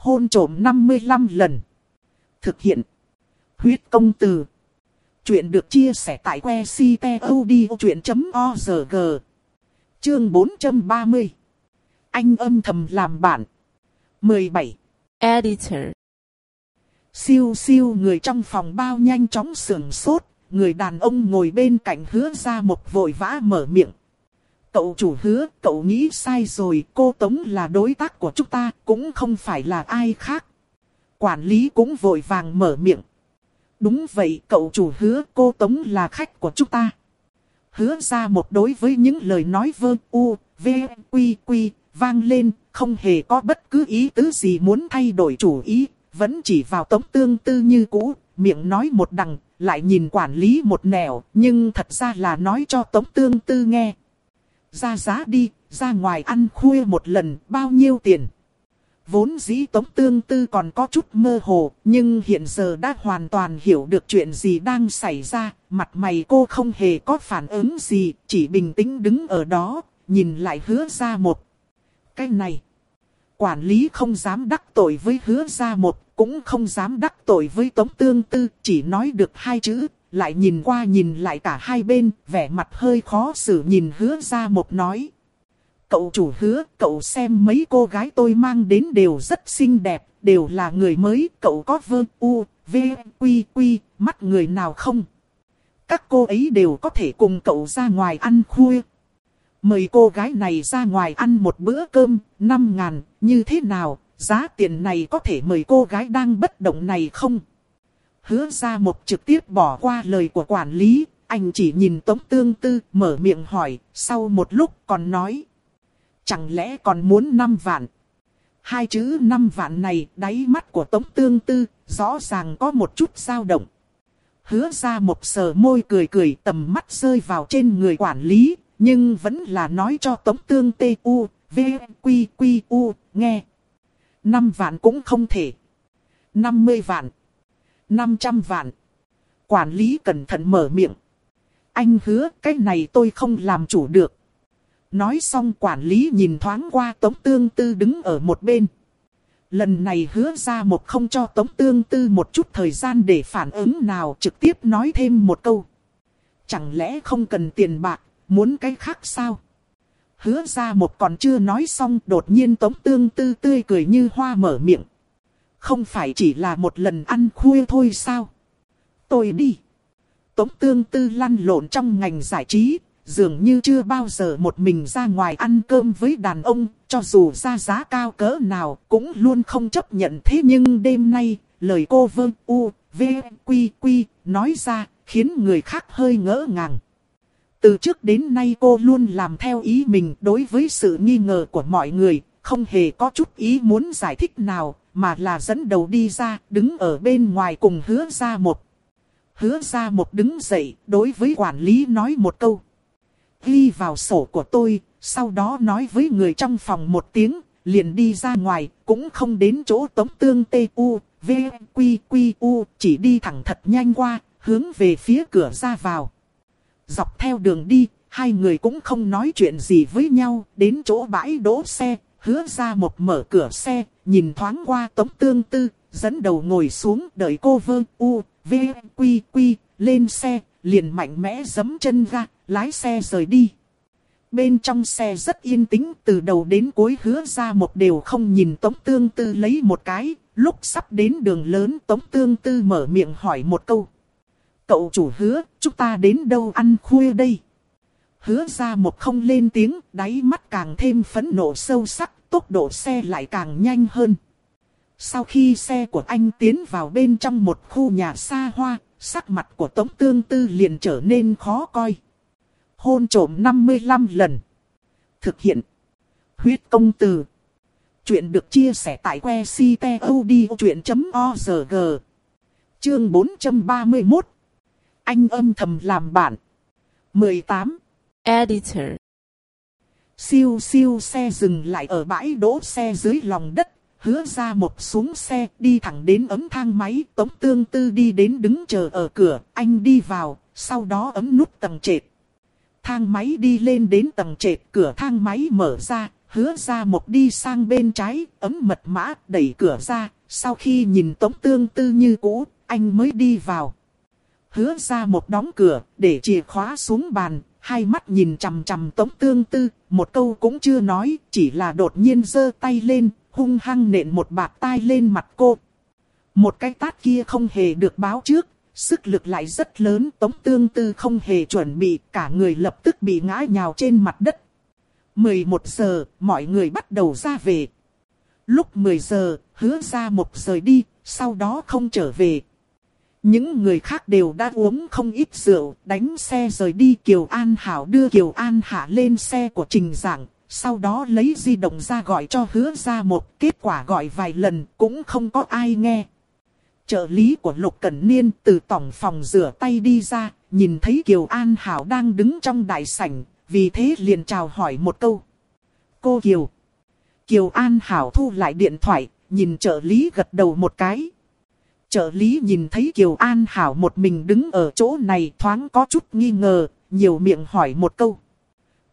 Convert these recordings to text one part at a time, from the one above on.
Hôn trổm 55 lần. Thực hiện. Huyết công từ. Chuyện được chia sẻ tại que ctod.org. Chương 430. Anh âm thầm làm bạn. 17. Editor. Siêu siêu người trong phòng bao nhanh chóng sườn sốt, người đàn ông ngồi bên cạnh hứa ra một vội vã mở miệng. Cậu chủ hứa, cậu nghĩ sai rồi, cô Tống là đối tác của chúng ta, cũng không phải là ai khác. Quản lý cũng vội vàng mở miệng. Đúng vậy, cậu chủ hứa, cô Tống là khách của chúng ta. Hứa ra một đối với những lời nói vơ u, v, quy, quy, vang lên, không hề có bất cứ ý tứ gì muốn thay đổi chủ ý, vẫn chỉ vào tống tương tư như cũ, miệng nói một đằng, lại nhìn quản lý một nẻo, nhưng thật ra là nói cho tống tương tư nghe. Ra giá đi, ra ngoài ăn khuya một lần, bao nhiêu tiền? Vốn dĩ tống tương tư còn có chút mơ hồ, nhưng hiện giờ đã hoàn toàn hiểu được chuyện gì đang xảy ra, mặt mày cô không hề có phản ứng gì, chỉ bình tĩnh đứng ở đó, nhìn lại hứa ra một. Cái này, quản lý không dám đắc tội với hứa ra một, cũng không dám đắc tội với tống tương tư, chỉ nói được hai chữ, lại nhìn qua nhìn lại cả hai bên, vẻ mặt hơi khó xử nhìn hứa ra một nói. Cậu chủ hứa, cậu xem mấy cô gái tôi mang đến đều rất xinh đẹp, đều là người mới, cậu có vơ u, v, quy quy, mắt người nào không? Các cô ấy đều có thể cùng cậu ra ngoài ăn khuya. Mời cô gái này ra ngoài ăn một bữa cơm, 5 ngàn, như thế nào, giá tiền này có thể mời cô gái đang bất động này không? Hứa ra một trực tiếp bỏ qua lời của quản lý, anh chỉ nhìn Tống Tương Tư, mở miệng hỏi, sau một lúc còn nói. Chẳng lẽ còn muốn 5 vạn? Hai chữ 5 vạn này, đáy mắt của Tống Tương Tư, rõ ràng có một chút dao động. Hứa ra một sờ môi cười cười tầm mắt rơi vào trên người quản lý, nhưng vẫn là nói cho Tống Tương Tê U, V, Quy, Quy, U, nghe. 5 vạn cũng không thể. 50 vạn. 500 vạn. Quản lý cẩn thận mở miệng. Anh hứa cái này tôi không làm chủ được. Nói xong quản lý nhìn thoáng qua Tống Tương Tư đứng ở một bên. Lần này hứa ra một không cho Tống Tương Tư một chút thời gian để phản ứng nào trực tiếp nói thêm một câu. Chẳng lẽ không cần tiền bạc, muốn cái khác sao? Hứa ra một còn chưa nói xong đột nhiên Tống Tương Tư tươi cười như hoa mở miệng. Không phải chỉ là một lần ăn khuya thôi sao? Tôi đi. Tống Tương Tư lăn lộn trong ngành giải trí, dường như chưa bao giờ một mình ra ngoài ăn cơm với đàn ông, cho dù ra giá cao cỡ nào cũng luôn không chấp nhận thế nhưng đêm nay, lời cô vương u, v, quy quy, nói ra, khiến người khác hơi ngỡ ngàng. Từ trước đến nay cô luôn làm theo ý mình đối với sự nghi ngờ của mọi người, không hề có chút ý muốn giải thích nào, mà là dẫn đầu đi ra, đứng ở bên ngoài cùng hứa ra một. Hứa ra một đứng dậy, đối với quản lý nói một câu ghi vào sổ của tôi, sau đó nói với người trong phòng một tiếng, liền đi ra ngoài, cũng không đến chỗ tống tương tu u, v, q q u, chỉ đi thẳng thật nhanh qua, hướng về phía cửa ra vào. Dọc theo đường đi, hai người cũng không nói chuyện gì với nhau, đến chỗ bãi đỗ xe, hứa ra một mở cửa xe, nhìn thoáng qua tống tương tư, dẫn đầu ngồi xuống đợi cô vơ u, v, quy quy, lên xe, liền mạnh mẽ giấm chân ga, lái xe rời đi. Bên trong xe rất yên tĩnh, từ đầu đến cuối hứa ra một đều không nhìn Tống Tương Tư lấy một cái, lúc sắp đến đường lớn Tống Tương Tư mở miệng hỏi một câu. Cậu chủ hứa, chúng ta đến đâu ăn khuya đây? Hứa ra một không lên tiếng, đáy mắt càng thêm phẫn nộ sâu sắc, tốc độ xe lại càng nhanh hơn. Sau khi xe của anh tiến vào bên trong một khu nhà xa hoa, sắc mặt của Tống Tương Tư liền trở nên khó coi. Hôn trổm 55 lần. Thực hiện. Huyết công từ. Chuyện được chia sẻ tại que ctod.org. Chương 431. Anh âm thầm làm bạn. 18. Editor. Siêu siêu xe dừng lại ở bãi đỗ xe dưới lòng đất hứa ra một xuống xe, đi thẳng đến ấm thang máy, tống tương tư đi đến đứng chờ ở cửa, anh đi vào, sau đó ấm nút tầng trệt. Thang máy đi lên đến tầng trệt, cửa thang máy mở ra, hứa ra một đi sang bên trái, ấm mật mã, đẩy cửa ra, sau khi nhìn tống tương tư như cũ, anh mới đi vào. Hứa ra một đóng cửa, để chìa khóa xuống bàn, hai mắt nhìn chằm chằm tống tương tư, một câu cũng chưa nói, chỉ là đột nhiên giơ tay lên, hung hăng nện một bạt tai lên mặt cô. Một cái tát kia không hề được báo trước, sức lực lại rất lớn, tống tương tư không hề chuẩn bị, cả người lập tức bị ngã nhào trên mặt đất. 11 giờ, mọi người bắt đầu ra về. Lúc 10 giờ, hứa ra một rời đi, sau đó không trở về. Những người khác đều đã uống không ít rượu, đánh xe rời đi Kiều An Hảo đưa Kiều An Hạ lên xe của Trình Giảng, sau đó lấy di động ra gọi cho hứa ra một, kết quả gọi vài lần cũng không có ai nghe. Trợ lý của Lục Cẩn Niên từ tổng phòng rửa tay đi ra, nhìn thấy Kiều An Hảo đang đứng trong đại sảnh, vì thế liền chào hỏi một câu. Cô Kiều. Kiều An Hảo thu lại điện thoại, nhìn trợ lý gật đầu một cái. Trợ lý nhìn thấy Kiều An Hảo một mình đứng ở chỗ này thoáng có chút nghi ngờ, nhiều miệng hỏi một câu.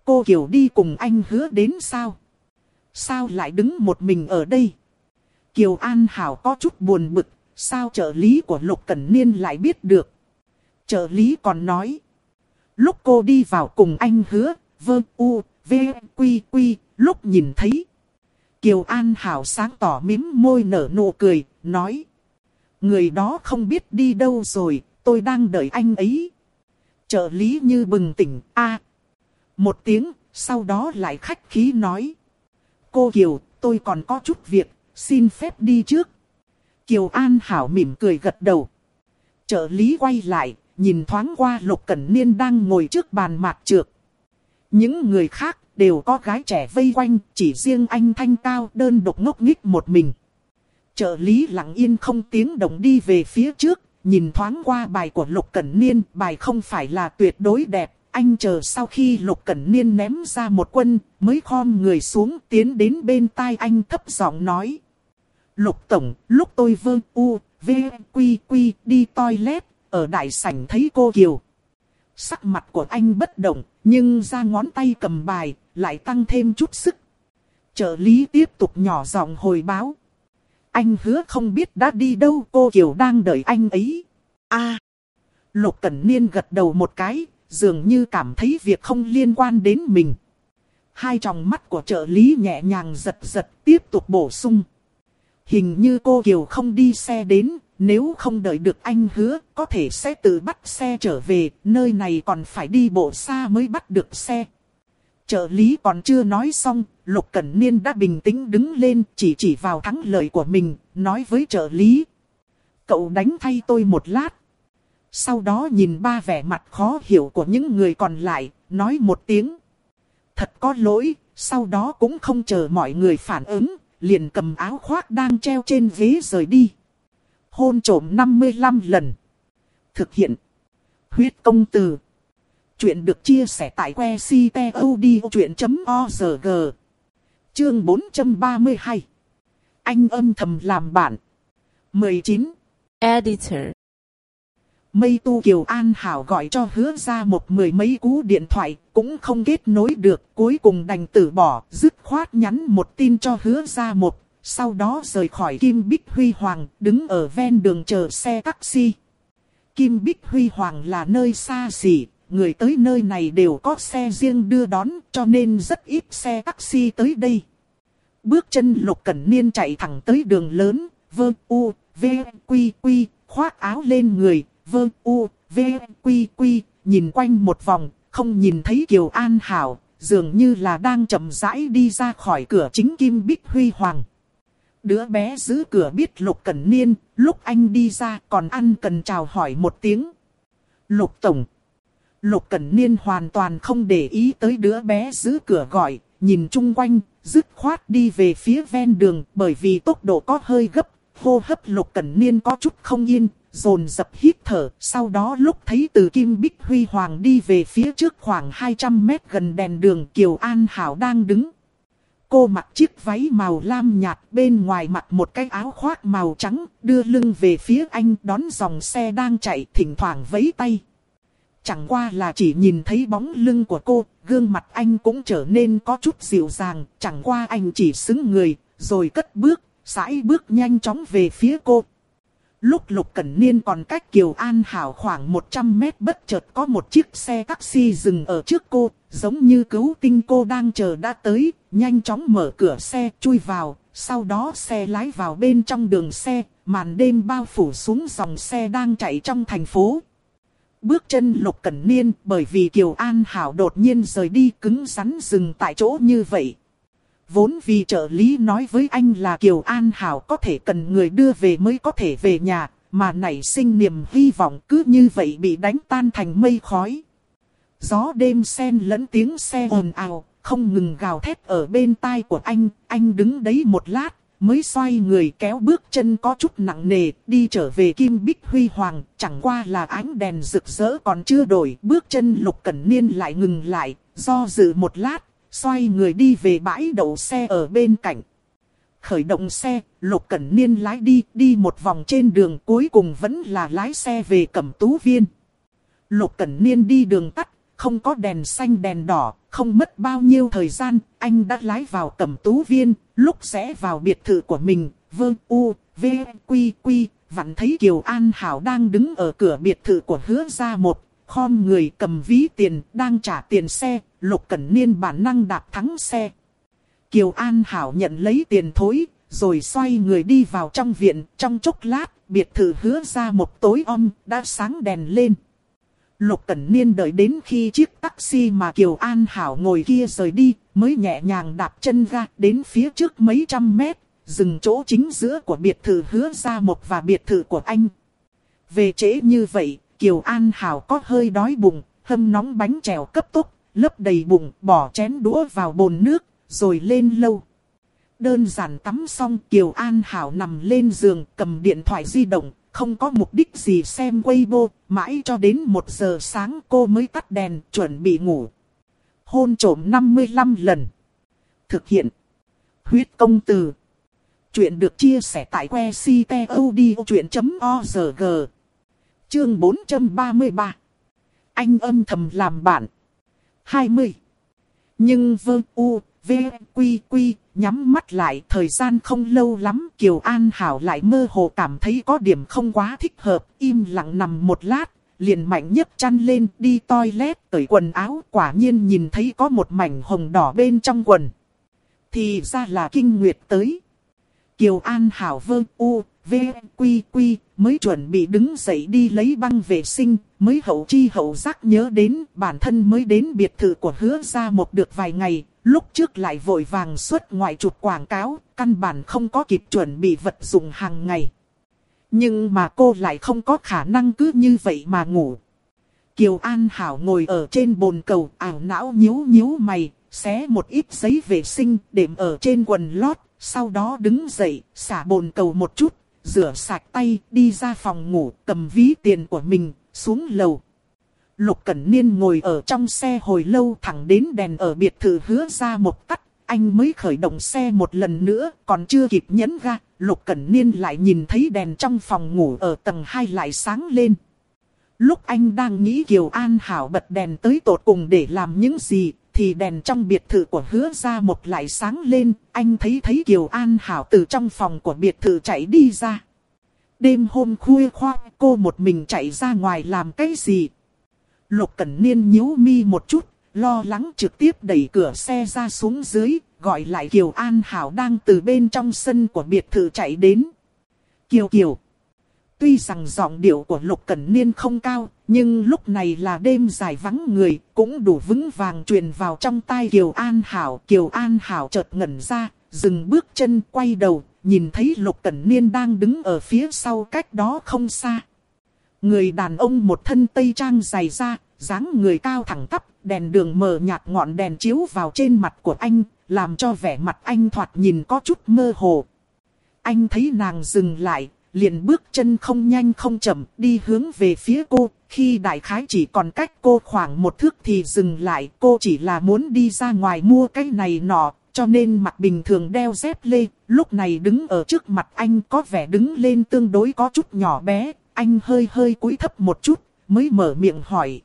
Cô Kiều đi cùng anh hứa đến sao? Sao lại đứng một mình ở đây? Kiều An Hảo có chút buồn bực, sao trợ lý của Lục Cẩn Niên lại biết được? Trợ lý còn nói. Lúc cô đi vào cùng anh hứa, vơ u, v, quy quy, lúc nhìn thấy. Kiều An Hảo sáng tỏ mím môi nở nụ cười, nói. Người đó không biết đi đâu rồi, tôi đang đợi anh ấy. Trợ lý như bừng tỉnh, a Một tiếng, sau đó lại khách khí nói. Cô Kiều, tôi còn có chút việc, xin phép đi trước. Kiều An Hảo mỉm cười gật đầu. Trợ lý quay lại, nhìn thoáng qua Lục Cẩn Niên đang ngồi trước bàn mạc trược. Những người khác đều có gái trẻ vây quanh, chỉ riêng anh thanh cao đơn độc ngốc nghích một mình. Trợ lý lặng yên không tiếng động đi về phía trước, nhìn thoáng qua bài của Lục Cẩn Niên, bài không phải là tuyệt đối đẹp. Anh chờ sau khi Lục Cẩn Niên ném ra một quân, mới khom người xuống tiến đến bên tai anh thấp giọng nói. Lục Tổng, lúc tôi vơ u, v, quy quy đi toilet, ở đại sảnh thấy cô Kiều. Sắc mặt của anh bất động, nhưng ra ngón tay cầm bài, lại tăng thêm chút sức. Trợ lý tiếp tục nhỏ giọng hồi báo. Anh hứa không biết đã đi đâu cô Kiều đang đợi anh ấy. a Lục Cẩn Niên gật đầu một cái, dường như cảm thấy việc không liên quan đến mình. Hai tròng mắt của trợ lý nhẹ nhàng giật giật tiếp tục bổ sung. Hình như cô Kiều không đi xe đến, nếu không đợi được anh hứa, có thể sẽ tự bắt xe trở về, nơi này còn phải đi bộ xa mới bắt được xe. Trợ lý còn chưa nói xong, Lục Cẩn Niên đã bình tĩnh đứng lên chỉ chỉ vào thắng lợi của mình, nói với trợ lý. Cậu đánh thay tôi một lát. Sau đó nhìn ba vẻ mặt khó hiểu của những người còn lại, nói một tiếng. Thật có lỗi, sau đó cũng không chờ mọi người phản ứng, liền cầm áo khoác đang treo trên ghế rời đi. Hôn trổm 55 lần. Thực hiện. Huyết công từ. Chuyện được chia sẻ tại que ctod.org. Chương 432. Anh âm thầm làm bạn. 19. Editor. Mây tu Kiều An Hảo gọi cho hứa ra một mười mấy cú điện thoại, cũng không kết nối được, cuối cùng đành từ bỏ, dứt khoát nhắn một tin cho hứa ra một, sau đó rời khỏi Kim Bích Huy Hoàng, đứng ở ven đường chờ xe taxi. Kim Bích Huy Hoàng là nơi xa xỉ, người tới nơi này đều có xe riêng đưa đón, cho nên rất ít xe taxi tới đây. Bước chân Lục Cẩn Niên chạy thẳng tới đường lớn, vơ u, v, quy quy, khoác áo lên người, vơ u, v, quy quy, nhìn quanh một vòng, không nhìn thấy Kiều An Hảo, dường như là đang chậm rãi đi ra khỏi cửa chính Kim Bích Huy Hoàng. Đứa bé giữ cửa biết Lục Cẩn Niên, lúc anh đi ra còn ăn cần chào hỏi một tiếng. Lục Tổng. Lục Cẩn Niên hoàn toàn không để ý tới đứa bé giữ cửa gọi, nhìn chung quanh, dứt khoát đi về phía ven đường bởi vì tốc độ có hơi gấp, hô hấp Lục Cẩn Niên có chút không yên, dồn dập hít thở, sau đó lúc thấy từ Kim Bích Huy Hoàng đi về phía trước khoảng 200 mét gần đèn đường Kiều An Hảo đang đứng. Cô mặc chiếc váy màu lam nhạt bên ngoài mặc một cái áo khoác màu trắng, đưa lưng về phía anh đón dòng xe đang chạy thỉnh thoảng vẫy tay chẳng qua là chỉ nhìn thấy bóng lưng của cô, gương mặt anh cũng trở nên có chút dịu dàng, chẳng qua anh chỉ xứng người, rồi cất bước, sải bước nhanh chóng về phía cô. Lúc Lục Cẩn Niên còn cách Kiều An Hảo khoảng 100 mét bất chợt có một chiếc xe taxi dừng ở trước cô, giống như cứu tinh cô đang chờ đã tới, nhanh chóng mở cửa xe chui vào, sau đó xe lái vào bên trong đường xe, màn đêm bao phủ xuống dòng xe đang chạy trong thành phố. Bước chân Lục Cẩn Niên bởi vì Kiều An Hảo đột nhiên rời đi cứng rắn dừng tại chỗ như vậy. Vốn vì trợ lý nói với anh là Kiều An Hảo có thể cần người đưa về mới có thể về nhà, mà nảy sinh niềm hy vọng cứ như vậy bị đánh tan thành mây khói. Gió đêm sen lẫn tiếng xe ồn ào, không ngừng gào thét ở bên tai của anh, anh đứng đấy một lát, mới xoay người kéo bước chân có chút nặng nề, đi trở về Kim Bích Huy Hoàng, chẳng qua là ánh đèn rực rỡ còn chưa đổi, bước chân Lục Cẩn Niên lại ngừng lại, do dự một lát, xoay người đi về bãi đậu xe ở bên cạnh. Khởi động xe, Lục Cẩn Niên lái đi, đi một vòng trên đường cuối cùng vẫn là lái xe về Cẩm Tú Viên. Lục Cẩn Niên đi đường tắt, không có đèn xanh đèn đỏ, không mất bao nhiêu thời gian, anh đã lái vào Cẩm Tú Viên, lúc sẽ vào biệt thự của mình, vương u, v, quy quy, vặn thấy Kiều An Hảo đang đứng ở cửa biệt thự của hứa gia một, khom người cầm ví tiền, đang trả tiền xe, Lục Cẩn Niên bản năng đạp thắng xe. Kiều An Hảo nhận lấy tiền thối, rồi xoay người đi vào trong viện, trong chốc lát, biệt thự hứa ra một tối om, đã sáng đèn lên. Lục Cẩn Niên đợi đến khi chiếc taxi mà Kiều An Hảo ngồi kia rời đi, mới nhẹ nhàng đạp chân ra đến phía trước mấy trăm mét, dừng chỗ chính giữa của biệt thự hứa ra một và biệt thự của anh. Về trễ như vậy, Kiều An Hảo có hơi đói bụng, hâm nóng bánh trèo cấp tốc, lấp đầy bụng, bỏ chén đũa vào bồn nước, rồi lên lâu. Đơn giản tắm xong Kiều An Hảo nằm lên giường cầm điện thoại di động, không có mục đích gì xem Weibo, mãi cho đến 1 giờ sáng cô mới tắt đèn, chuẩn bị ngủ. Hôn trổm 55 lần. Thực hiện. Huyết công từ. Chuyện được chia sẻ tại que ctod.org. Chương 433. Anh âm thầm làm bạn. 20. Nhưng vơ u, v, quy quy, nhắm mắt lại thời gian không lâu lắm Kiều An Hảo lại mơ hồ cảm thấy có điểm không quá thích hợp, im lặng nằm một lát, liền mạnh nhấc chăn lên đi toilet cởi quần áo quả nhiên nhìn thấy có một mảnh hồng đỏ bên trong quần. Thì ra là kinh nguyệt tới. Kiều An Hảo vơ u, v, quy quy, mới chuẩn bị đứng dậy đi lấy băng vệ sinh, mới hậu chi hậu giác nhớ đến bản thân mới đến biệt thự của hứa ra một được vài ngày, lúc trước lại vội vàng xuất ngoại chụp quảng cáo, căn bản không có kịp chuẩn bị vật dụng hàng ngày. Nhưng mà cô lại không có khả năng cứ như vậy mà ngủ. Kiều An Hảo ngồi ở trên bồn cầu ảo não nhíu nhíu mày, xé một ít giấy vệ sinh đệm ở trên quần lót, sau đó đứng dậy, xả bồn cầu một chút, rửa sạch tay, đi ra phòng ngủ, cầm ví tiền của mình, xuống lầu. Lục Cẩn Niên ngồi ở trong xe hồi lâu thẳng đến đèn ở biệt thự hứa ra một tắt, anh mới khởi động xe một lần nữa, còn chưa kịp nhấn ga, Lục Cẩn Niên lại nhìn thấy đèn trong phòng ngủ ở tầng 2 lại sáng lên. Lúc anh đang nghĩ Kiều An Hảo bật đèn tới tột cùng để làm những gì, thì đèn trong biệt thự của hứa ra một lại sáng lên, anh thấy thấy Kiều An Hảo từ trong phòng của biệt thự chạy đi ra. Đêm hôm khuya khoa cô một mình chạy ra ngoài làm cái gì? Lục Cẩn Niên nhíu mi một chút, lo lắng trực tiếp đẩy cửa xe ra xuống dưới, gọi lại Kiều An Hảo đang từ bên trong sân của biệt thự chạy đến. Kiều Kiều. Tuy rằng giọng điệu của Lục Cẩn Niên không cao, nhưng lúc này là đêm dài vắng người, cũng đủ vững vàng truyền vào trong tai Kiều An Hảo. Kiều An Hảo chợt ngẩn ra, dừng bước chân quay đầu, nhìn thấy Lục Cẩn Niên đang đứng ở phía sau cách đó không xa. Người đàn ông một thân tây trang dày da, dáng người cao thẳng tắp, đèn đường mờ nhạt ngọn đèn chiếu vào trên mặt của anh, làm cho vẻ mặt anh thoạt nhìn có chút mơ hồ. Anh thấy nàng dừng lại, liền bước chân không nhanh không chậm đi hướng về phía cô. Khi đại khái chỉ còn cách cô khoảng một thước thì dừng lại. Cô chỉ là muốn đi ra ngoài mua cái này nọ, cho nên mặc bình thường đeo dép lê. Lúc này đứng ở trước mặt anh có vẻ đứng lên tương đối có chút nhỏ bé. Anh hơi hơi cúi thấp một chút, mới mở miệng hỏi.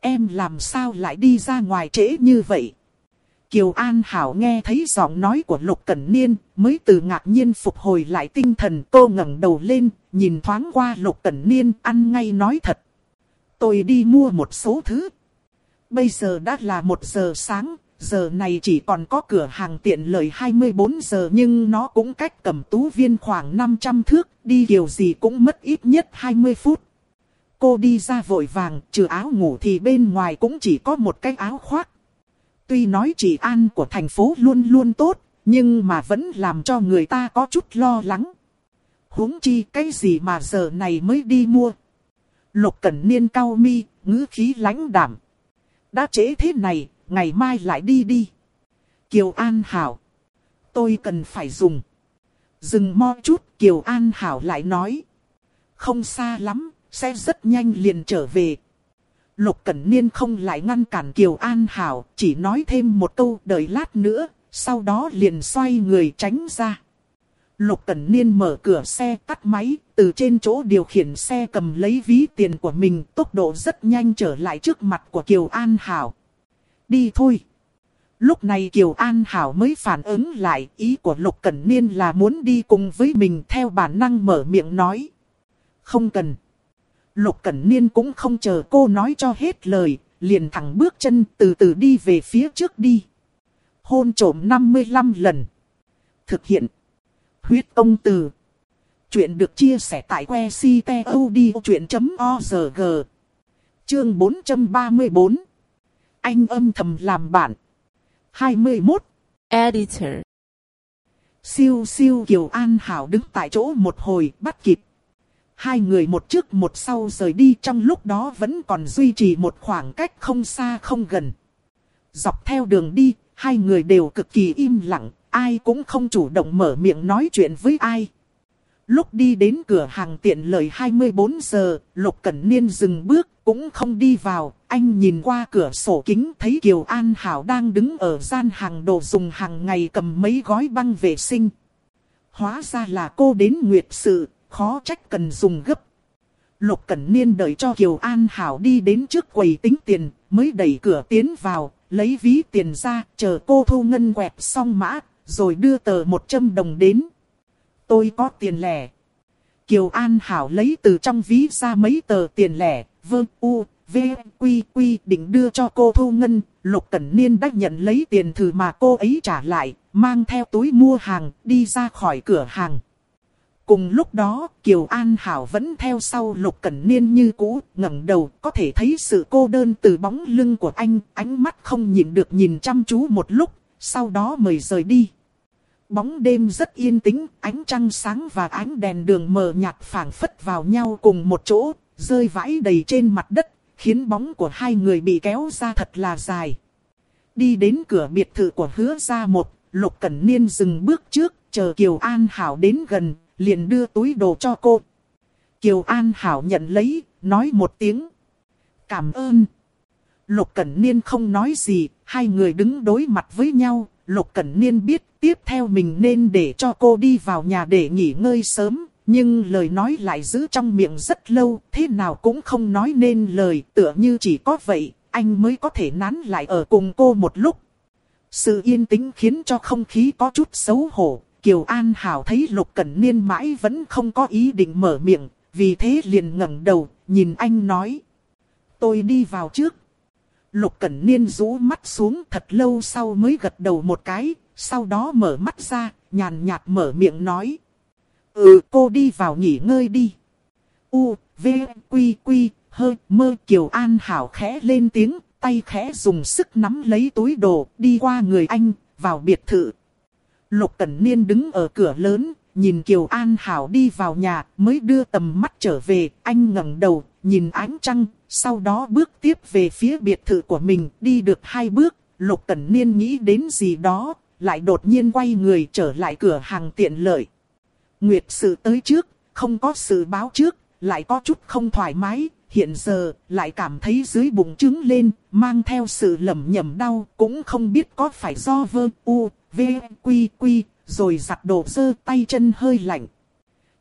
em làm sao lại đi ra ngoài trễ như vậy? Kiều An Hảo nghe thấy giọng nói của Lục Cẩn Niên, mới từ ngạc nhiên phục hồi lại tinh thần. Cô ngẩng đầu lên, nhìn thoáng qua Lục Cẩn Niên, ăn ngay nói thật. Tôi đi mua một số thứ. Bây giờ đã là một giờ sáng, giờ này chỉ còn có cửa hàng tiện lợi 24 giờ nhưng nó cũng cách cầm tú viên khoảng 500 thước, đi kiểu gì cũng mất ít nhất 20 phút. Cô đi ra vội vàng, trừ áo ngủ thì bên ngoài cũng chỉ có một cái áo khoác. Tuy nói trị an của thành phố luôn luôn tốt, nhưng mà vẫn làm cho người ta có chút lo lắng. huống chi cái gì mà giờ này mới đi mua. Lục Cẩn Niên cao mi, ngữ khí lãnh đảm. Đã chế thế này, ngày mai lại đi đi. Kiều An Hảo. Tôi cần phải dùng. Dừng mo chút, Kiều An Hảo lại nói. Không xa lắm, sẽ rất nhanh liền trở về. Lục Cẩn Niên không lại ngăn cản Kiều An Hảo, chỉ nói thêm một câu đợi lát nữa, sau đó liền xoay người tránh ra. Lục Cẩn Niên mở cửa xe tắt máy, từ trên chỗ điều khiển xe cầm lấy ví tiền của mình, tốc độ rất nhanh trở lại trước mặt của Kiều An Hảo. Đi thôi. Lúc này Kiều An Hảo mới phản ứng lại, ý của Lục Cẩn Niên là muốn đi cùng với mình theo bản năng mở miệng nói. Không cần. Lục Cẩn Niên cũng không chờ cô nói cho hết lời, liền thẳng bước chân từ từ đi về phía trước đi. Hôn trổm 55 lần. Thực hiện. Huyết công từ. Chuyện được chia sẻ tại que ctod.org. Chương 434. Anh âm thầm làm bạn. 21. Editor. Siêu siêu Kiều An Hảo đứng tại chỗ một hồi bắt kịp. Hai người một trước một sau rời đi trong lúc đó vẫn còn duy trì một khoảng cách không xa không gần. Dọc theo đường đi, hai người đều cực kỳ im lặng, ai cũng không chủ động mở miệng nói chuyện với ai. Lúc đi đến cửa hàng tiện lợi 24 giờ, Lục Cẩn Niên dừng bước, cũng không đi vào. Anh nhìn qua cửa sổ kính thấy Kiều An Hảo đang đứng ở gian hàng đồ dùng hàng ngày cầm mấy gói băng vệ sinh. Hóa ra là cô đến nguyệt sự, khó trách cần dùng gấp. Lục Cẩn Niên đợi cho Kiều An Hảo đi đến trước quầy tính tiền, mới đẩy cửa tiến vào, lấy ví tiền ra, chờ cô thu ngân quẹt xong mã, rồi đưa tờ 100 đồng đến. Tôi có tiền lẻ. Kiều An Hảo lấy từ trong ví ra mấy tờ tiền lẻ, vơ u, v, quy quy định đưa cho cô thu ngân. Lục Cẩn Niên đã nhận lấy tiền thử mà cô ấy trả lại, mang theo túi mua hàng, đi ra khỏi cửa hàng. Cùng lúc đó, Kiều An Hảo vẫn theo sau Lục Cẩn Niên như cũ, ngẩng đầu, có thể thấy sự cô đơn từ bóng lưng của anh, ánh mắt không nhìn được nhìn chăm chú một lúc, sau đó mời rời đi. Bóng đêm rất yên tĩnh, ánh trăng sáng và ánh đèn đường mờ nhạt phảng phất vào nhau cùng một chỗ, rơi vãi đầy trên mặt đất, khiến bóng của hai người bị kéo ra thật là dài. Đi đến cửa biệt thự của hứa gia một, Lục Cẩn Niên dừng bước trước, chờ Kiều An Hảo đến gần, liền đưa túi đồ cho cô. Kiều An Hảo nhận lấy, nói một tiếng. Cảm ơn. Lục Cẩn Niên không nói gì, hai người đứng đối mặt với nhau. Lục Cẩn Niên biết tiếp theo mình nên để cho cô đi vào nhà để nghỉ ngơi sớm. Nhưng lời nói lại giữ trong miệng rất lâu, thế nào cũng không nói nên lời, tựa như chỉ có vậy, anh mới có thể nán lại ở cùng cô một lúc. Sự yên tĩnh khiến cho không khí có chút xấu hổ, Kiều An Hảo thấy Lục Cẩn Niên mãi vẫn không có ý định mở miệng, vì thế liền ngẩng đầu, nhìn anh nói. Tôi đi vào trước. Lục Cẩn Niên rũ mắt xuống thật lâu sau mới gật đầu một cái, sau đó mở mắt ra, nhàn nhạt mở miệng nói. Ừ cô đi vào nghỉ ngơi đi. U, V, Quy, Quy, hơi mơ Kiều An Hảo khẽ lên tiếng, tay khẽ dùng sức nắm lấy túi đồ, đi qua người anh, vào biệt thự. Lục Cẩn Niên đứng ở cửa lớn, nhìn Kiều An Hảo đi vào nhà, mới đưa tầm mắt trở về, anh ngẩng đầu, nhìn ánh trăng, sau đó bước tiếp về phía biệt thự của mình, đi được hai bước, Lục Cẩn Niên nghĩ đến gì đó, lại đột nhiên quay người trở lại cửa hàng tiện lợi. Nguyệt sự tới trước, không có sự báo trước, lại có chút không thoải mái, hiện giờ lại cảm thấy dưới bụng trứng lên, mang theo sự lầm nhầm đau, cũng không biết có phải do vơ u, v, quy quy, rồi giặt đồ dơ tay chân hơi lạnh.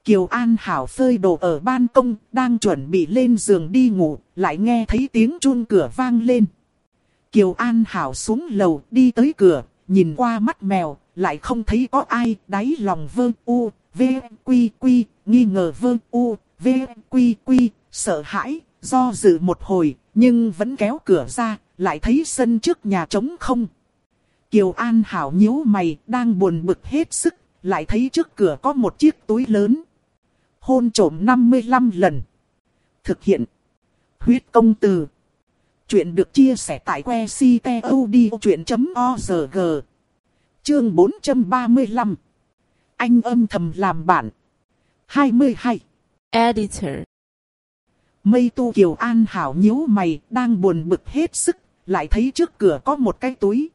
Kiều An Hảo phơi đồ ở ban công, đang chuẩn bị lên giường đi ngủ, lại nghe thấy tiếng chuông cửa vang lên. Kiều An Hảo xuống lầu, đi tới cửa, nhìn qua mắt mèo, lại không thấy có ai, đáy lòng vơ u, v, quy quy, nghi ngờ vương u, v, quy quy, sợ hãi, do dự một hồi, nhưng vẫn kéo cửa ra, lại thấy sân trước nhà trống không. Kiều An Hảo nhíu mày, đang buồn bực hết sức, lại thấy trước cửa có một chiếc túi lớn. Hôn trổm 55 lần. Thực hiện. Huyết công từ. Chuyện được chia sẻ tại que ctod.org. Chương 435. Anh âm thầm làm bản. 22. Editor. Mây tu Kiều An Hảo nhíu mày, đang buồn bực hết sức, lại thấy trước cửa có một cái túi.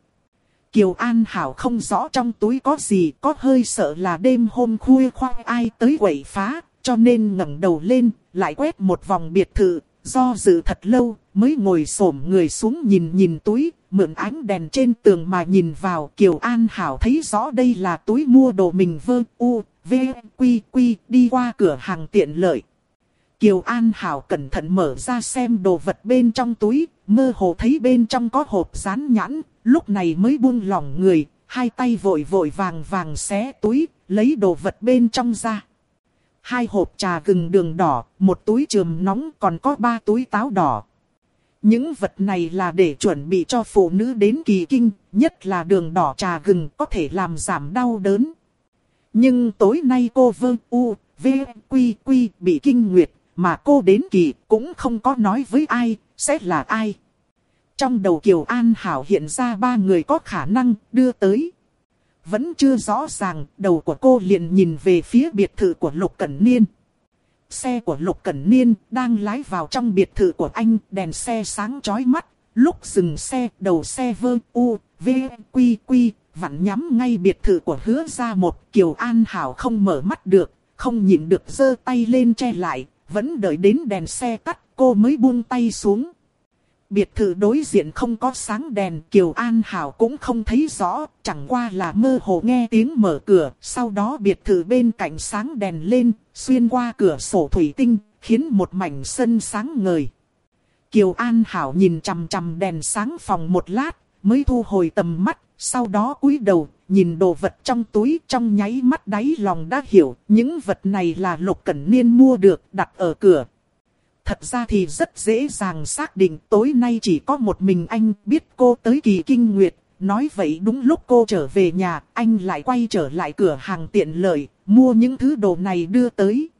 Kiều An Hảo không rõ trong túi có gì, có hơi sợ là đêm hôm khuya khoang ai tới quậy phá, cho nên ngẩng đầu lên, lại quét một vòng biệt thự, do dự thật lâu, mới ngồi xổm người xuống nhìn nhìn túi, mượn ánh đèn trên tường mà nhìn vào. Kiều An Hảo thấy rõ đây là túi mua đồ mình vơ u, v, quy quy, đi qua cửa hàng tiện lợi. Kiều An Hảo cẩn thận mở ra xem đồ vật bên trong túi, mơ hồ thấy bên trong có hộp rán nhãn, lúc này mới buông lỏng người, hai tay vội vội vàng vàng xé túi, lấy đồ vật bên trong ra. Hai hộp trà gừng đường đỏ, một túi trường nóng còn có ba túi táo đỏ. Những vật này là để chuẩn bị cho phụ nữ đến kỳ kinh, nhất là đường đỏ trà gừng có thể làm giảm đau đớn. Nhưng tối nay cô vơ u, v, quy quy bị kinh nguyệt, mà cô đến kỳ cũng không có nói với ai, sẽ là ai. Trong đầu Kiều An Hảo hiện ra ba người có khả năng đưa tới. Vẫn chưa rõ ràng, đầu của cô liền nhìn về phía biệt thự của Lục Cẩn Niên. Xe của Lục Cẩn Niên đang lái vào trong biệt thự của anh, đèn xe sáng chói mắt. Lúc dừng xe, đầu xe vơ u, v, quy quy, vặn nhắm ngay biệt thự của hứa ra một. Kiều An Hảo không mở mắt được, không nhịn được giơ tay lên che lại, vẫn đợi đến đèn xe tắt cô mới buông tay xuống. Biệt thự đối diện không có sáng đèn, Kiều An Hảo cũng không thấy rõ, chẳng qua là mơ hồ nghe tiếng mở cửa, sau đó biệt thự bên cạnh sáng đèn lên, xuyên qua cửa sổ thủy tinh, khiến một mảnh sân sáng ngời. Kiều An Hảo nhìn chằm chằm đèn sáng phòng một lát, mới thu hồi tầm mắt, sau đó cúi đầu, nhìn đồ vật trong túi trong nháy mắt đáy lòng đã hiểu, những vật này là Lục Cẩn Niên mua được, đặt ở cửa, Thật ra thì rất dễ dàng xác định tối nay chỉ có một mình anh biết cô tới kỳ kinh nguyệt. Nói vậy đúng lúc cô trở về nhà, anh lại quay trở lại cửa hàng tiện lợi, mua những thứ đồ này đưa tới.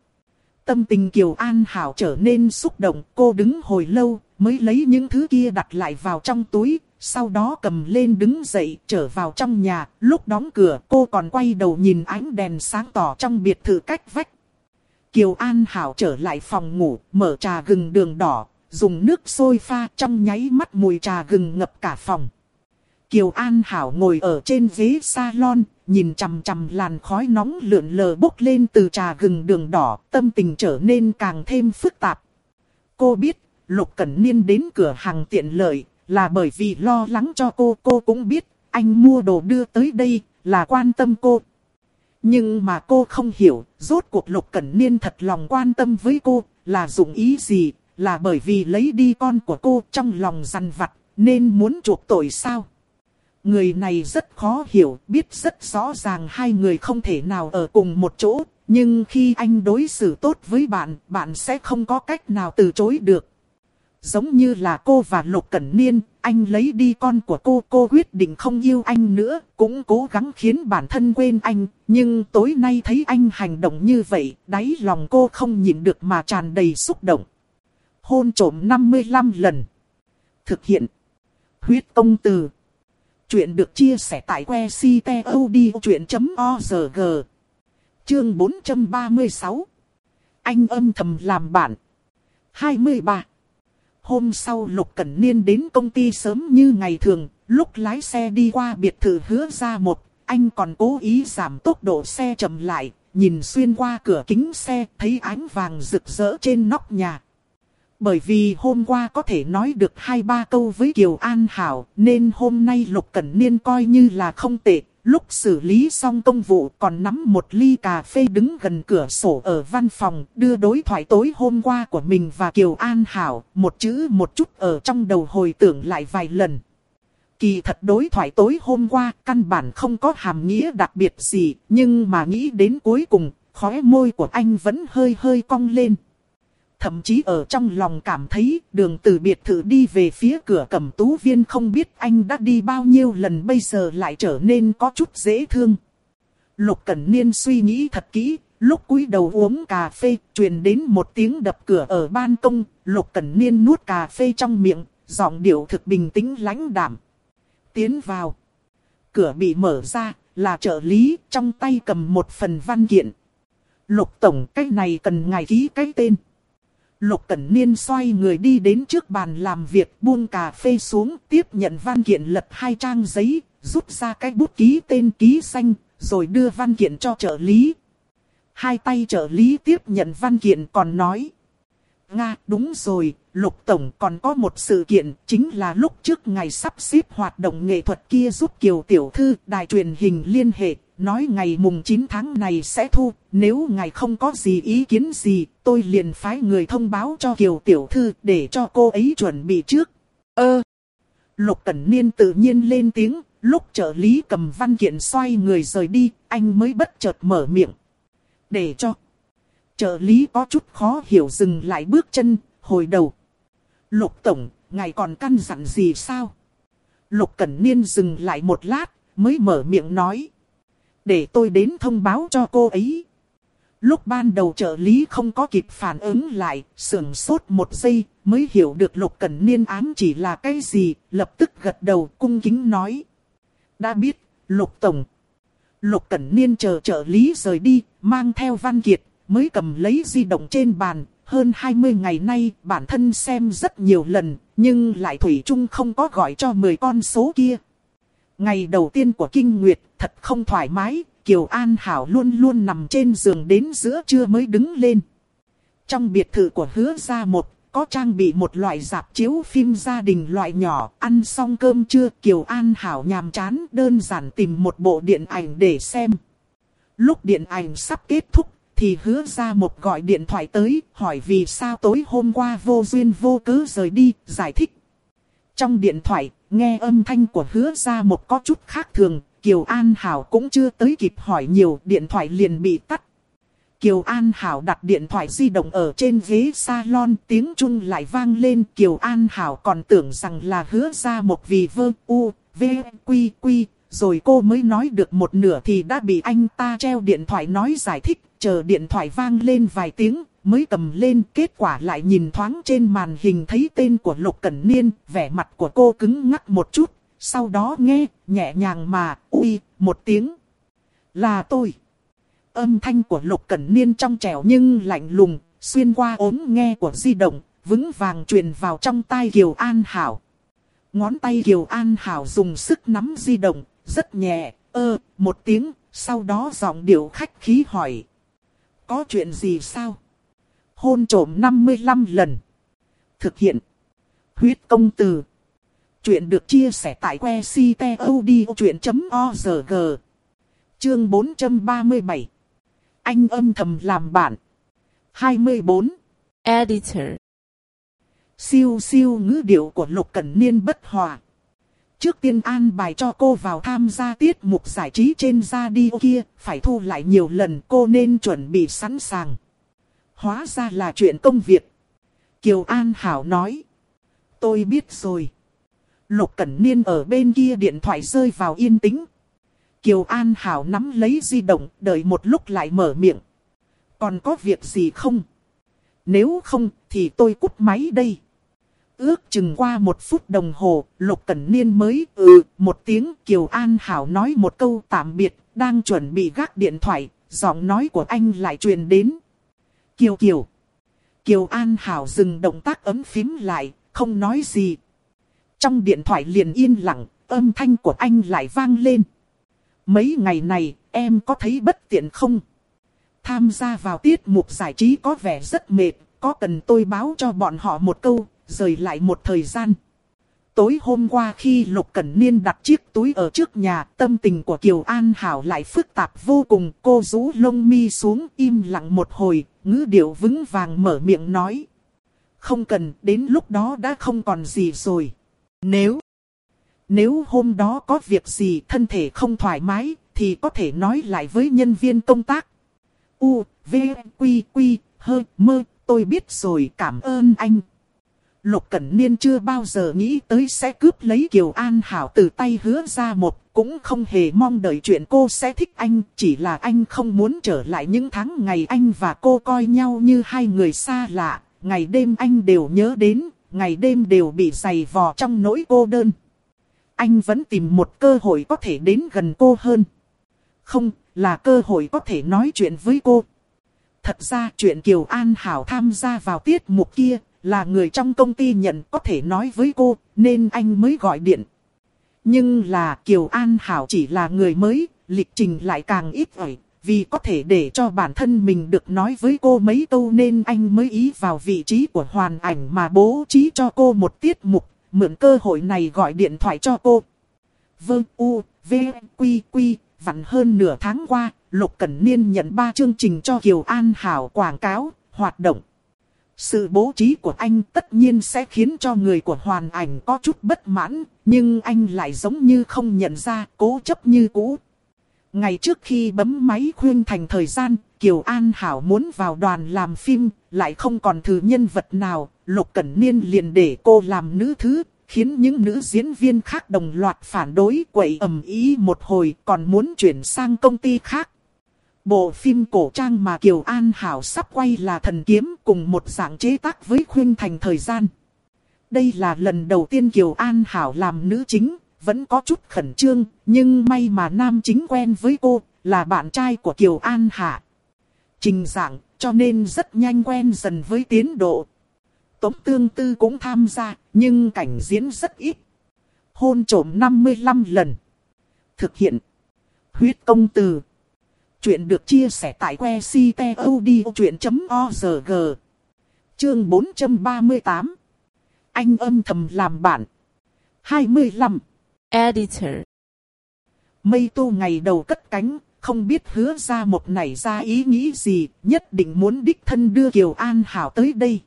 Tâm tình Kiều An Hảo trở nên xúc động, cô đứng hồi lâu, mới lấy những thứ kia đặt lại vào trong túi, sau đó cầm lên đứng dậy trở vào trong nhà, lúc đóng cửa cô còn quay đầu nhìn ánh đèn sáng tỏ trong biệt thự cách vách. Kiều An Hảo trở lại phòng ngủ, mở trà gừng đường đỏ, dùng nước sôi pha trong nháy mắt mùi trà gừng ngập cả phòng. Kiều An Hảo ngồi ở trên ghế salon, nhìn chằm chằm làn khói nóng lượn lờ bốc lên từ trà gừng đường đỏ, tâm tình trở nên càng thêm phức tạp. Cô biết, Lục Cẩn Niên đến cửa hàng tiện lợi, là bởi vì lo lắng cho cô. Cô cũng biết, anh mua đồ đưa tới đây, là quan tâm cô, nhưng mà cô không hiểu, rốt cuộc Lục Cẩn Niên thật lòng quan tâm với cô, là dụng ý gì, là bởi vì lấy đi con của cô trong lòng rằn vặt, nên muốn chuộc tội sao? Người này rất khó hiểu, biết rất rõ ràng hai người không thể nào ở cùng một chỗ, nhưng khi anh đối xử tốt với bạn, bạn sẽ không có cách nào từ chối được. Giống như là cô và Lục Cẩn Niên, anh lấy đi con của cô, cô quyết định không yêu anh nữa, cũng cố gắng khiến bản thân quên anh. Nhưng tối nay thấy anh hành động như vậy, đáy lòng cô không nhịn được mà tràn đầy xúc động. Hôn trổm 55 lần. Thực hiện. Huyết công từ. Chuyện được chia sẻ tại que ctod.org. Chương 436. Anh âm thầm làm bạn. 23. Hôm sau Lục Cẩn Niên đến công ty sớm như ngày thường, lúc lái xe đi qua biệt thự hứa ra một, anh còn cố ý giảm tốc độ xe chậm lại, nhìn xuyên qua cửa kính xe, thấy ánh vàng rực rỡ trên nóc nhà. Bởi vì hôm qua có thể nói được hai ba câu với Kiều An Hảo, nên hôm nay Lục Cẩn Niên coi như là không tệ, Lúc xử lý xong công vụ còn nắm một ly cà phê đứng gần cửa sổ ở văn phòng, đưa đối thoại tối hôm qua của mình và Kiều An Hảo, một chữ một chút ở trong đầu hồi tưởng lại vài lần. Kỳ thật đối thoại tối hôm qua căn bản không có hàm nghĩa đặc biệt gì, nhưng mà nghĩ đến cuối cùng, khóe môi của anh vẫn hơi hơi cong lên. Thậm chí ở trong lòng cảm thấy đường từ biệt thự đi về phía cửa cẩm tú viên không biết anh đã đi bao nhiêu lần bây giờ lại trở nên có chút dễ thương. Lục Cẩn Niên suy nghĩ thật kỹ, lúc cúi đầu uống cà phê, truyền đến một tiếng đập cửa ở ban công, Lục Cẩn Niên nuốt cà phê trong miệng, giọng điệu thực bình tĩnh lãnh đạm. Tiến vào. Cửa bị mở ra, là trợ lý, trong tay cầm một phần văn kiện. Lục Tổng, cái này cần ngài ký cái tên. Lục Cẩn Niên xoay người đi đến trước bàn làm việc buông cà phê xuống tiếp nhận văn kiện lật hai trang giấy, rút ra cái bút ký tên ký xanh, rồi đưa văn kiện cho trợ lý. Hai tay trợ lý tiếp nhận văn kiện còn nói. Nga, đúng rồi, Lục Tổng còn có một sự kiện, chính là lúc trước ngày sắp xếp hoạt động nghệ thuật kia giúp Kiều Tiểu Thư đài truyền hình liên hệ, nói ngày mùng 9 tháng này sẽ thu, nếu ngài không có gì ý kiến gì, tôi liền phái người thông báo cho Kiều Tiểu Thư để cho cô ấy chuẩn bị trước. Ơ! Lục Cẩn Niên tự nhiên lên tiếng, lúc trợ lý cầm văn kiện xoay người rời đi, anh mới bất chợt mở miệng. Để cho. Trợ lý có chút khó hiểu dừng lại bước chân, hồi đầu. Lục Tổng, ngài còn căn dặn gì sao? Lục Cẩn Niên dừng lại một lát, mới mở miệng nói để tôi đến thông báo cho cô ấy. Lúc ban đầu trợ lý không có kịp phản ứng lại, sưởng sốt một giây, mới hiểu được Lục Cẩn Niên ám chỉ là cái gì, lập tức gật đầu cung kính nói. Đã biết, Lục Tổng. Lục Cẩn Niên chờ trợ lý rời đi, mang theo văn kiệt, mới cầm lấy di động trên bàn. Hơn 20 ngày nay, bản thân xem rất nhiều lần, nhưng lại Thủy chung không có gọi cho 10 con số kia. Ngày đầu tiên của kinh nguyệt, thật không thoải mái, Kiều An Hảo luôn luôn nằm trên giường đến giữa trưa mới đứng lên. Trong biệt thự của hứa gia một, có trang bị một loại dạp chiếu phim gia đình loại nhỏ, ăn xong cơm trưa Kiều An Hảo nhàm chán đơn giản tìm một bộ điện ảnh để xem. Lúc điện ảnh sắp kết thúc, thì hứa ra một gọi điện thoại tới, hỏi vì sao tối hôm qua vô duyên vô cớ rời đi, giải thích. Trong điện thoại, nghe âm thanh của hứa ra một có chút khác thường, Kiều An Hảo cũng chưa tới kịp hỏi nhiều, điện thoại liền bị tắt. Kiều An Hảo đặt điện thoại di động ở trên ghế salon, tiếng chung lại vang lên. Kiều An Hảo còn tưởng rằng là hứa ra một vì vơ u, v, quy, quy, rồi cô mới nói được một nửa thì đã bị anh ta treo điện thoại nói giải thích, chờ điện thoại vang lên vài tiếng, mới cầm lên, kết quả lại nhìn thoáng trên màn hình thấy tên của Lục Cẩn Niên, vẻ mặt của cô cứng ngắc một chút, sau đó nghe, nhẹ nhàng mà, ui, một tiếng. Là tôi. Âm thanh của Lục Cẩn Niên trong trẻo nhưng lạnh lùng, xuyên qua ốm nghe của di động, vững vàng truyền vào trong tai Kiều An Hảo. Ngón tay Kiều An Hảo dùng sức nắm di động, rất nhẹ, ơ, một tiếng, sau đó giọng điệu khách khí hỏi. Có chuyện gì sao? Hôn trổm 55 lần. Thực hiện. Huyết công từ. Chuyện được chia sẻ tại que ctod.org. Chương 437. Anh âm thầm làm bạn. 24. Editor. Siêu siêu ngữ điệu của Lục Cẩn Niên bất hòa. Trước tiên an bài cho cô vào tham gia tiết mục giải trí trên radio kia, phải thu lại nhiều lần cô nên chuẩn bị sẵn sàng. Hóa ra là chuyện công việc. Kiều An Hảo nói. Tôi biết rồi. Lục Cẩn Niên ở bên kia điện thoại rơi vào yên tĩnh. Kiều An Hảo nắm lấy di động, đợi một lúc lại mở miệng. Còn có việc gì không? Nếu không, thì tôi cút máy đây. Ước chừng qua một phút đồng hồ, Lục Cẩn Niên mới ừ một tiếng Kiều An Hảo nói một câu tạm biệt, đang chuẩn bị gác điện thoại, giọng nói của anh lại truyền đến. Kiều Kiều. Kiều An Hảo dừng động tác ấm phím lại, không nói gì, trong điện thoại liền yên lặng, âm thanh của anh lại vang lên. Mấy ngày này, em có thấy bất tiện không? Tham gia vào tiết mục giải trí có vẻ rất mệt, có cần tôi báo cho bọn họ một câu, rời lại một thời gian. Tối hôm qua khi Lục Cẩn Niên đặt chiếc túi ở trước nhà, tâm tình của Kiều An Hảo lại phức tạp vô cùng. Cô rũ lông mi xuống im lặng một hồi, ngữ điệu vững vàng mở miệng nói. Không cần, đến lúc đó đã không còn gì rồi. Nếu, nếu hôm đó có việc gì thân thể không thoải mái, thì có thể nói lại với nhân viên công tác. U, V, Quy, Quy, Hơ, Mơ, tôi biết rồi cảm ơn anh. Lục Cẩn Niên chưa bao giờ nghĩ tới sẽ cướp lấy Kiều An Hảo từ tay hứa ra một, cũng không hề mong đợi chuyện cô sẽ thích anh, chỉ là anh không muốn trở lại những tháng ngày anh và cô coi nhau như hai người xa lạ, ngày đêm anh đều nhớ đến, ngày đêm đều bị dày vò trong nỗi cô đơn. Anh vẫn tìm một cơ hội có thể đến gần cô hơn. Không, là cơ hội có thể nói chuyện với cô. Thật ra chuyện Kiều An Hảo tham gia vào tiết mục kia là người trong công ty nhận có thể nói với cô nên anh mới gọi điện. Nhưng là Kiều An Hảo chỉ là người mới, lịch trình lại càng ít ỏi. Vì có thể để cho bản thân mình được nói với cô mấy câu nên anh mới ý vào vị trí của hoàn ảnh mà bố trí cho cô một tiết mục, mượn cơ hội này gọi điện thoại cho cô. Vâng U, V, Quy, Quy, vặn hơn nửa tháng qua, Lục Cẩn Niên nhận ba chương trình cho Kiều An Hảo quảng cáo, hoạt động. Sự bố trí của anh tất nhiên sẽ khiến cho người của hoàn ảnh có chút bất mãn, nhưng anh lại giống như không nhận ra, cố chấp như cũ. Ngày trước khi bấm máy khuyên thành thời gian, Kiều An Hảo muốn vào đoàn làm phim, lại không còn thử nhân vật nào, Lục Cẩn Niên liền để cô làm nữ thứ, khiến những nữ diễn viên khác đồng loạt phản đối quậy ầm ý một hồi còn muốn chuyển sang công ty khác. Bộ phim cổ trang mà Kiều An Hảo sắp quay là Thần Kiếm cùng một dạng chế tác với khuyên thành thời gian. Đây là lần đầu tiên Kiều An Hảo làm nữ chính, vẫn có chút khẩn trương, nhưng may mà nam chính quen với cô, là bạn trai của Kiều An Hạ. Trình dạng, cho nên rất nhanh quen dần với tiến độ. Tống Tương Tư cũng tham gia, nhưng cảnh diễn rất ít. Hôn trổm 55 lần. Thực hiện. Huyết công từ. Chuyện được chia sẻ tại que ctod.org. Chương 438. Anh âm thầm làm bạn. 25. Editor. Mây tu ngày đầu cất cánh, không biết hứa ra một nảy ra ý nghĩ gì, nhất định muốn đích thân đưa Kiều An Hảo tới đây.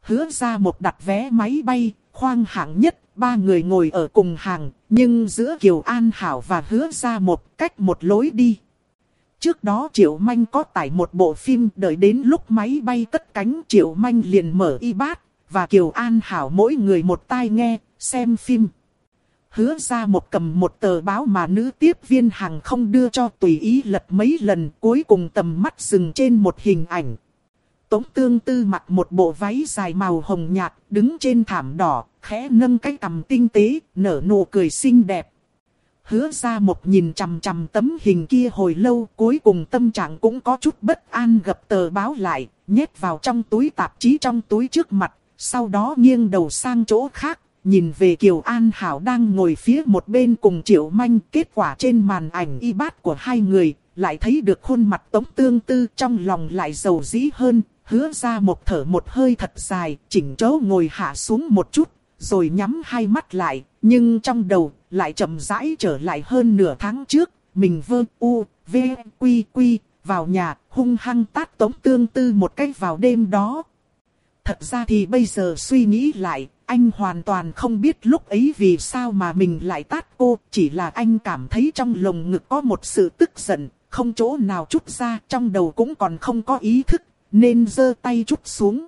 Hứa ra một đặt vé máy bay, khoang hạng nhất, ba người ngồi ở cùng hàng, nhưng giữa Kiều An Hảo và hứa ra một cách một lối đi. Trước đó Triệu Manh có tải một bộ phim đợi đến lúc máy bay cất cánh Triệu Manh liền mở y bát, và Kiều An Hảo mỗi người một tai nghe, xem phim. Hứa ra một cầm một tờ báo mà nữ tiếp viên hàng không đưa cho tùy ý lật mấy lần cuối cùng tầm mắt dừng trên một hình ảnh. Tống tương tư mặc một bộ váy dài màu hồng nhạt, đứng trên thảm đỏ, khẽ nâng cái cằm tinh tế, nở nụ cười xinh đẹp. Hứa ra một nhìn chằm chằm tấm hình kia hồi lâu, cuối cùng tâm trạng cũng có chút bất an gập tờ báo lại, nhét vào trong túi tạp chí trong túi trước mặt, sau đó nghiêng đầu sang chỗ khác, nhìn về Kiều An Hảo đang ngồi phía một bên cùng Triệu Manh, kết quả trên màn ảnh y bát của hai người, lại thấy được khuôn mặt tống tương tư trong lòng lại giàu dĩ hơn, hứa ra một thở một hơi thật dài, chỉnh chỗ ngồi hạ xuống một chút, rồi nhắm hai mắt lại, nhưng trong đầu lại chậm rãi trở lại hơn nửa tháng trước, mình vơ u, v, quy quy, vào nhà, hung hăng tát tống tương tư một cách vào đêm đó. Thật ra thì bây giờ suy nghĩ lại, anh hoàn toàn không biết lúc ấy vì sao mà mình lại tát cô, chỉ là anh cảm thấy trong lồng ngực có một sự tức giận, không chỗ nào chút ra, trong đầu cũng còn không có ý thức, nên giơ tay chút xuống.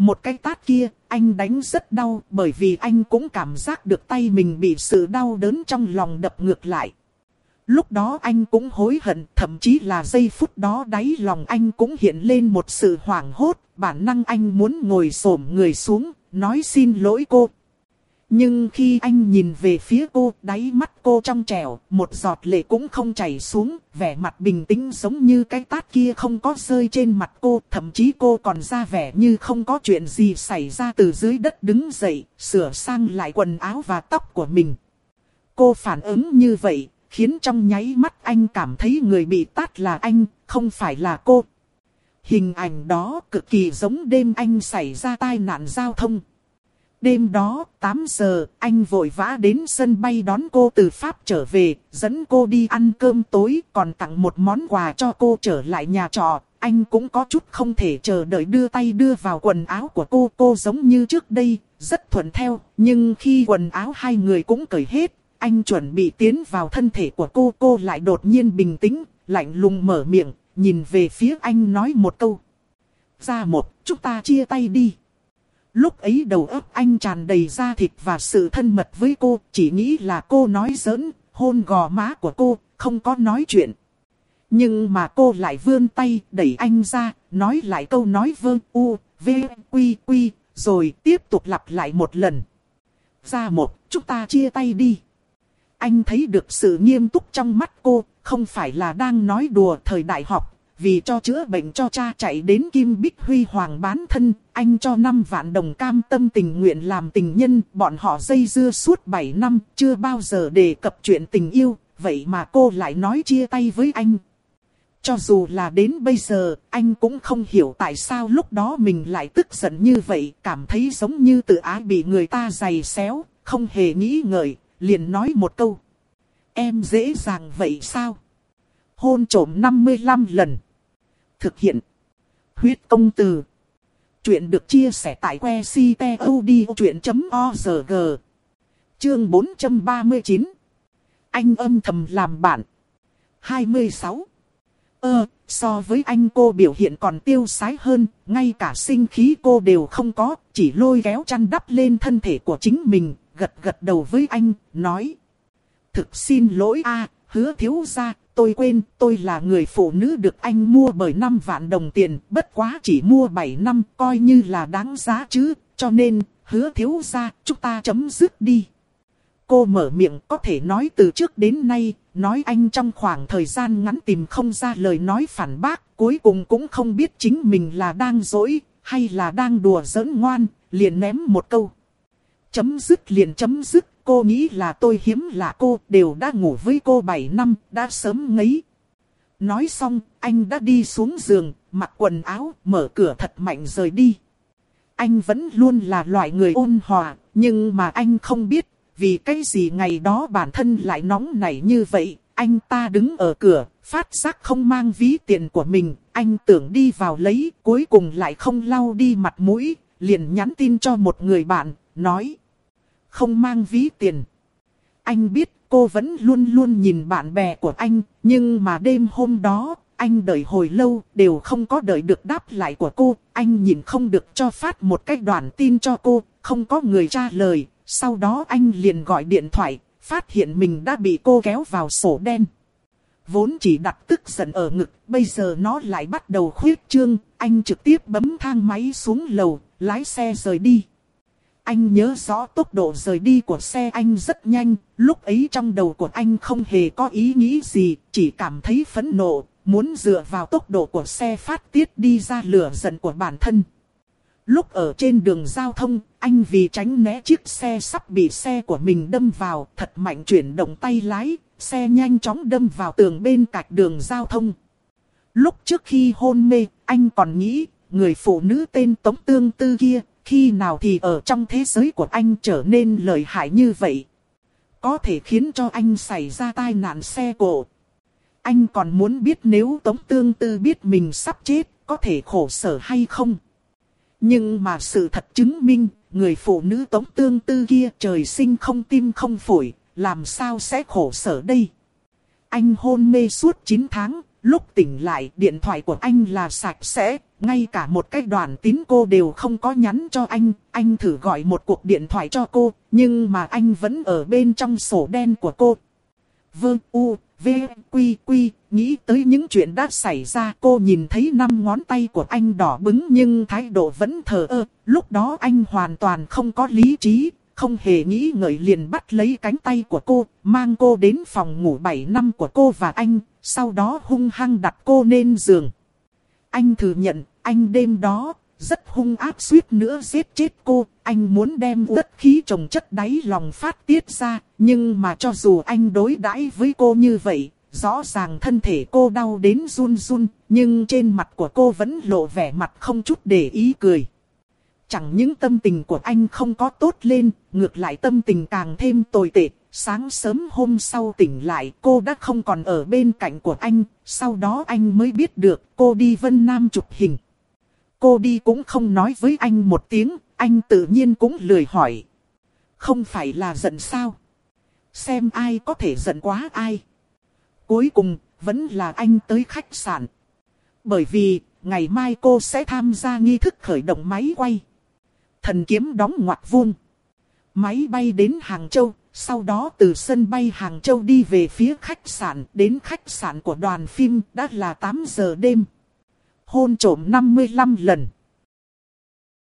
Một cái tát kia, anh đánh rất đau bởi vì anh cũng cảm giác được tay mình bị sự đau đớn trong lòng đập ngược lại. Lúc đó anh cũng hối hận, thậm chí là giây phút đó đáy lòng anh cũng hiện lên một sự hoảng hốt, bản năng anh muốn ngồi xổm người xuống, nói xin lỗi cô. Nhưng khi anh nhìn về phía cô, đáy mắt cô trong trẻo, một giọt lệ cũng không chảy xuống, vẻ mặt bình tĩnh giống như cái tát kia không có rơi trên mặt cô, thậm chí cô còn ra vẻ như không có chuyện gì xảy ra từ dưới đất đứng dậy, sửa sang lại quần áo và tóc của mình. Cô phản ứng như vậy, khiến trong nháy mắt anh cảm thấy người bị tát là anh, không phải là cô. Hình ảnh đó cực kỳ giống đêm anh xảy ra tai nạn giao thông. Đêm đó, 8 giờ, anh vội vã đến sân bay đón cô từ Pháp trở về, dẫn cô đi ăn cơm tối, còn tặng một món quà cho cô trở lại nhà trọ. Anh cũng có chút không thể chờ đợi đưa tay đưa vào quần áo của cô, cô giống như trước đây, rất thuận theo. Nhưng khi quần áo hai người cũng cởi hết, anh chuẩn bị tiến vào thân thể của cô, cô lại đột nhiên bình tĩnh, lạnh lùng mở miệng, nhìn về phía anh nói một câu. Ra một, chúng ta chia tay đi. Lúc ấy đầu óc anh tràn đầy da thịt và sự thân mật với cô, chỉ nghĩ là cô nói giỡn, hôn gò má của cô, không có nói chuyện. Nhưng mà cô lại vươn tay, đẩy anh ra, nói lại câu nói vơ u, v, quy, quy, rồi tiếp tục lặp lại một lần. Ra một, chúng ta chia tay đi. Anh thấy được sự nghiêm túc trong mắt cô, không phải là đang nói đùa thời đại học, vì cho chữa bệnh cho cha chạy đến Kim Bích Huy Hoàng bán thân, anh cho 5 vạn đồng cam tâm tình nguyện làm tình nhân, bọn họ dây dưa suốt 7 năm, chưa bao giờ đề cập chuyện tình yêu, vậy mà cô lại nói chia tay với anh. Cho dù là đến bây giờ, anh cũng không hiểu tại sao lúc đó mình lại tức giận như vậy, cảm thấy giống như tự ái bị người ta giày xéo, không hề nghĩ ngợi, liền nói một câu. Em dễ dàng vậy sao? Hôn trổm 55 lần. Thực hiện. Huyết công từ. Chuyện được chia sẻ tại que ctod.org. Chương 439. Anh âm thầm làm bạn. 26. Ơ, so với anh cô biểu hiện còn tiêu sái hơn, ngay cả sinh khí cô đều không có, chỉ lôi kéo chăn đắp lên thân thể của chính mình, gật gật đầu với anh, nói. Thực xin lỗi a hứa thiếu ra, tôi quên, tôi là người phụ nữ được anh mua bởi 5 vạn đồng tiền, bất quá chỉ mua 7 năm, coi như là đáng giá chứ, cho nên, hứa thiếu ra, chúng ta chấm dứt đi. Cô mở miệng có thể nói từ trước đến nay, nói anh trong khoảng thời gian ngắn tìm không ra lời nói phản bác, cuối cùng cũng không biết chính mình là đang dỗi, hay là đang đùa giỡn ngoan, liền ném một câu. Chấm dứt liền chấm dứt, cô nghĩ là tôi hiếm lạ cô, đều đã ngủ với cô 7 năm, đã sớm ngấy. Nói xong, anh đã đi xuống giường, mặc quần áo, mở cửa thật mạnh rời đi. Anh vẫn luôn là loại người ôn hòa, nhưng mà anh không biết, vì cái gì ngày đó bản thân lại nóng nảy như vậy. Anh ta đứng ở cửa, phát giác không mang ví tiền của mình, anh tưởng đi vào lấy, cuối cùng lại không lau đi mặt mũi, liền nhắn tin cho một người bạn, nói không mang ví tiền. Anh biết cô vẫn luôn luôn nhìn bạn bè của anh, nhưng mà đêm hôm đó, anh đợi hồi lâu, đều không có đợi được đáp lại của cô. Anh nhìn không được cho phát một cái đoạn tin cho cô, không có người trả lời. Sau đó anh liền gọi điện thoại, phát hiện mình đã bị cô kéo vào sổ đen. Vốn chỉ đặt tức giận ở ngực, bây giờ nó lại bắt đầu khuyết trương. Anh trực tiếp bấm thang máy xuống lầu, lái xe rời đi. Anh nhớ rõ tốc độ rời đi của xe anh rất nhanh, lúc ấy trong đầu của anh không hề có ý nghĩ gì, chỉ cảm thấy phẫn nộ, muốn dựa vào tốc độ của xe phát tiết đi ra lửa giận của bản thân. Lúc ở trên đường giao thông, anh vì tránh né chiếc xe sắp bị xe của mình đâm vào, thật mạnh chuyển động tay lái, xe nhanh chóng đâm vào tường bên cạnh đường giao thông. Lúc trước khi hôn mê, anh còn nghĩ, người phụ nữ tên Tống Tương Tư kia khi nào thì ở trong thế giới của anh trở nên lợi hại như vậy. Có thể khiến cho anh xảy ra tai nạn xe cộ. Anh còn muốn biết nếu Tống Tương Tư biết mình sắp chết, có thể khổ sở hay không. Nhưng mà sự thật chứng minh, người phụ nữ Tống Tương Tư kia trời sinh không tim không phổi, làm sao sẽ khổ sở đây. Anh hôn mê suốt 9 tháng, lúc tỉnh lại điện thoại của anh là sạch sẽ, ngay cả một cái đoàn tín cô đều không có nhắn cho anh, anh thử gọi một cuộc điện thoại cho cô, nhưng mà anh vẫn ở bên trong sổ đen của cô. Vương U, V, Quy, Quy, nghĩ tới những chuyện đã xảy ra cô nhìn thấy năm ngón tay của anh đỏ bứng nhưng thái độ vẫn thờ ơ, lúc đó anh hoàn toàn không có lý trí, không hề nghĩ ngợi liền bắt lấy cánh tay của cô, mang cô đến phòng ngủ 7 năm của cô và anh, sau đó hung hăng đặt cô lên giường. Anh thừa nhận, anh đêm đó, rất hung ác suýt nữa giết chết cô, anh muốn đem đất khí trồng chất đáy lòng phát tiết ra, nhưng mà cho dù anh đối đãi với cô như vậy, rõ ràng thân thể cô đau đến run run, nhưng trên mặt của cô vẫn lộ vẻ mặt không chút để ý cười. Chẳng những tâm tình của anh không có tốt lên, ngược lại tâm tình càng thêm tồi tệ. Sáng sớm hôm sau tỉnh lại cô đã không còn ở bên cạnh của anh, sau đó anh mới biết được cô đi Vân Nam chụp hình. Cô đi cũng không nói với anh một tiếng, anh tự nhiên cũng lười hỏi. Không phải là giận sao? Xem ai có thể giận quá ai. Cuối cùng, vẫn là anh tới khách sạn. Bởi vì, ngày mai cô sẽ tham gia nghi thức khởi động máy quay. Thần kiếm đóng ngoặc vuông. Máy bay đến Hàng Châu, sau đó từ sân bay Hàng Châu đi về phía khách sạn, đến khách sạn của đoàn phim đã là 8 giờ đêm. Hôn trổm 55 lần.